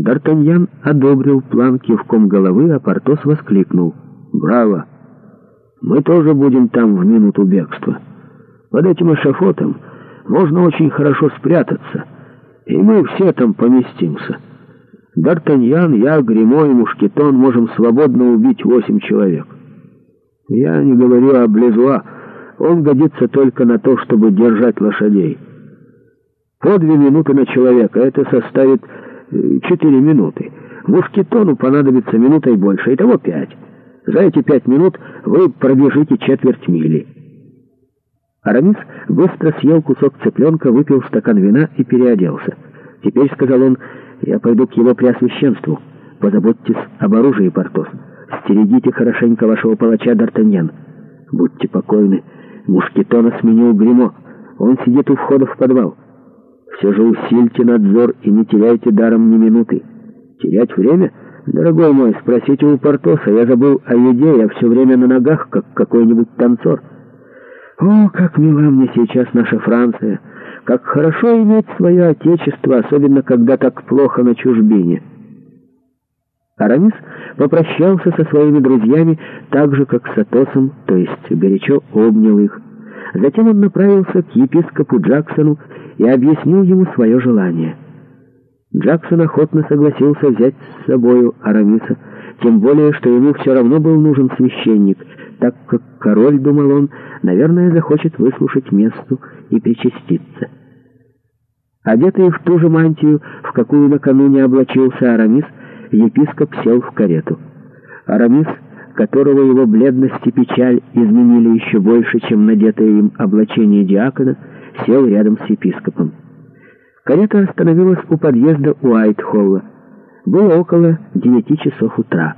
Д'Артаньян одобрил план кивком головы, а Портос воскликнул. «Браво! Мы тоже будем там в минуту бегства. Под этим эшафотом можно очень хорошо спрятаться, и мы все там поместимся. Д'Артаньян, я, Гремо и Мушкетон можем свободно убить восемь человек. Я не говорю о Близуа, он годится только на то, чтобы держать лошадей. По две минуты на человека это составит... Четыре минуты. Мушкетону понадобится минута и больше, и того пять. За эти пять минут вы пробежите четверть мили. Арамис быстро съел кусок цыпленка, выпил стакан вина и переоделся. «Теперь, — сказал он, — я пойду к его преосвященству. Позаботьтесь об оружии, Портос. Стерегите хорошенько вашего палача Д'Артаньян. Будьте покойны. Мушкетона сменил гримо. Он сидит у входа в подвал». Все же усильте надзор и не теряйте даром ни минуты. Терять время? Дорогой мой, спросите у Портоса, я забыл о еде, я все время на ногах, как какой-нибудь танцор. О, как мила мне сейчас наша Франция! Как хорошо иметь свое отечество, особенно когда так плохо на чужбине!» Арамис попрощался со своими друзьями так же, как с Атосом, то есть горячо обнял их. Затем он направился к епископу Джаксону и объяснил ему свое желание. Джаксон охотно согласился взять с собою Арамиса, тем более, что ему все равно был нужен священник, так как король, думал он, наверное, захочет выслушать месту и причаститься. Одетый в ту же мантию, в какую накануне облачился Арамис, епископ сел в карету. Арамис которого его бледность и печаль изменили еще больше, чем надетое им облачение диакона, сел рядом с епископом. Карета остановилась у подъезда Уайтхолла. Было около девяти часов утра.